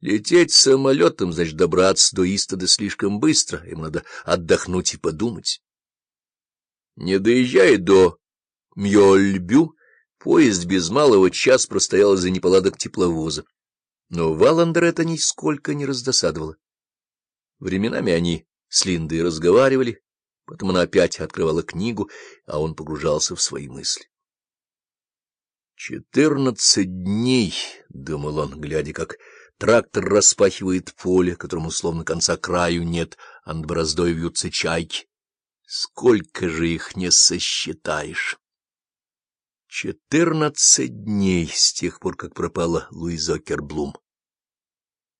Лететь самолетом, значит, добраться до Истода слишком быстро, им надо отдохнуть и подумать. Не доезжая до Мьёльбю, поезд без малого час простоял из-за неполадок тепловоза. Но Валандер это нисколько не раздосадовало. Временами они с Линдой разговаривали, потом она опять открывала книгу, а он погружался в свои мысли. «Четырнадцать дней», — думал он, глядя, как трактор распахивает поле, которому словно конца краю нет, а над бороздой вьются чайки. Сколько же их не сосчитаешь? Четырнадцать дней с тех пор, как пропала Луиза Керблум.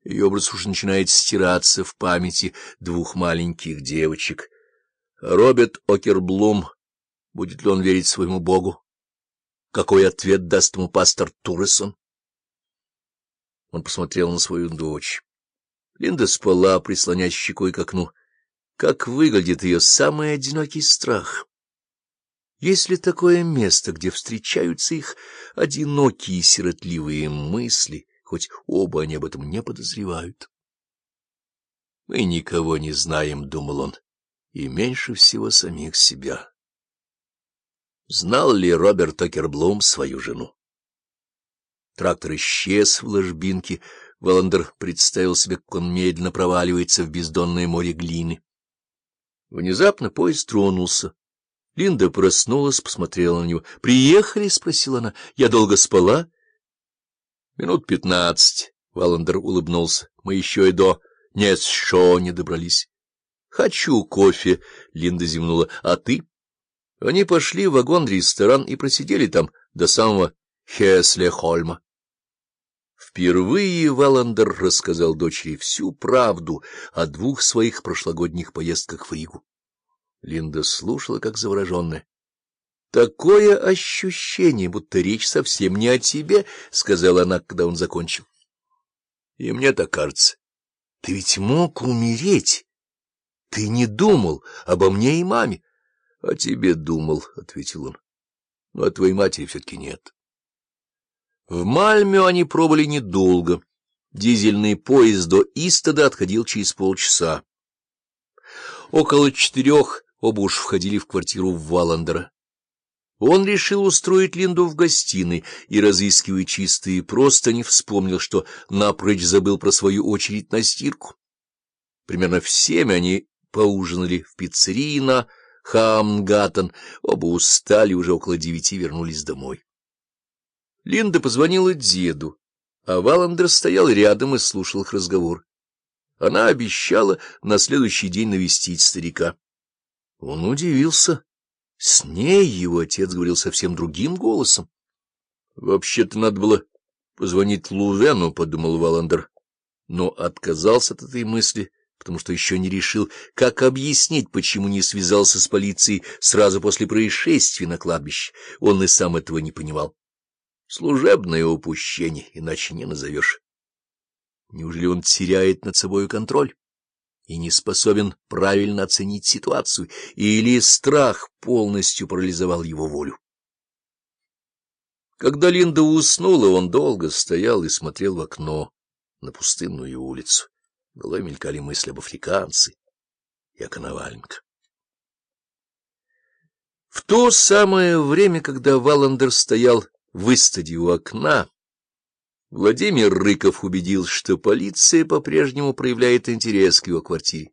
Ее образ уже начинает стираться в памяти двух маленьких девочек. Роберт Окерблум, будет ли он верить своему богу? Какой ответ даст ему пастор Туресон? Он посмотрел на свою дочь. Линда спала, прислонясь щекой к окну. Как выглядит ее самый одинокий страх? Есть ли такое место, где встречаются их одинокие сиротливые мысли, хоть оба они об этом не подозревают. «Мы никого не знаем», — думал он, — «и меньше всего самих себя». Знал ли Роберт Окерблум свою жену? Трактор исчез в ложбинке, Валандер представил себе, как он медленно проваливается в бездонное море глины. Внезапно поезд тронулся. Линда проснулась, посмотрела на него. «Приехали?» — спросила она. «Я долго спала?» Минут пятнадцать. Валандер улыбнулся. Мы еще и до Несшо не добрались. — Хочу кофе, — Линда зевнула. — А ты? Они пошли в вагон-ресторан и просидели там до самого Хесле-Хольма. Впервые Валандер рассказал дочери всю правду о двух своих прошлогодних поездках в Ригу. Линда слушала, как завороженная. Такое ощущение, будто речь совсем не о тебе, — сказала она, когда он закончил. И мне так кажется. Ты ведь мог умереть. Ты не думал обо мне и маме. — О тебе думал, — ответил он. — Но о твоей матери все-таки нет. В Мальме они пробыли недолго. Дизельный поезд до Истода отходил через полчаса. Около четырех оба уж входили в квартиру Валандера. Он решил устроить Линду в гостиной и, разыскивая чистые простыни, вспомнил, что напрочь забыл про свою очередь на стирку. Примерно в семь они поужинали в пиццерии на Хамгаттен, оба устали, уже около девяти вернулись домой. Линда позвонила деду, а Валандер стоял рядом и слушал их разговор. Она обещала на следующий день навестить старика. Он удивился с ней его отец говорил совсем другим голосом. — Вообще-то надо было позвонить Лувену, — подумал Валандер, но отказался от этой мысли, потому что еще не решил, как объяснить, почему не связался с полицией сразу после происшествия на кладбище. Он и сам этого не понимал. Служебное упущение, иначе не назовешь. Неужели он теряет над собой контроль? и не способен правильно оценить ситуацию, или страх полностью парализовал его волю. Когда Линда уснула, он долго стоял и смотрел в окно на пустынную улицу. В мелькали мысли об африканце и о Коноваленко. В то самое время, когда Валандер стоял в истаде у окна, Владимир Рыков убедил, что полиция по-прежнему проявляет интерес к его квартире.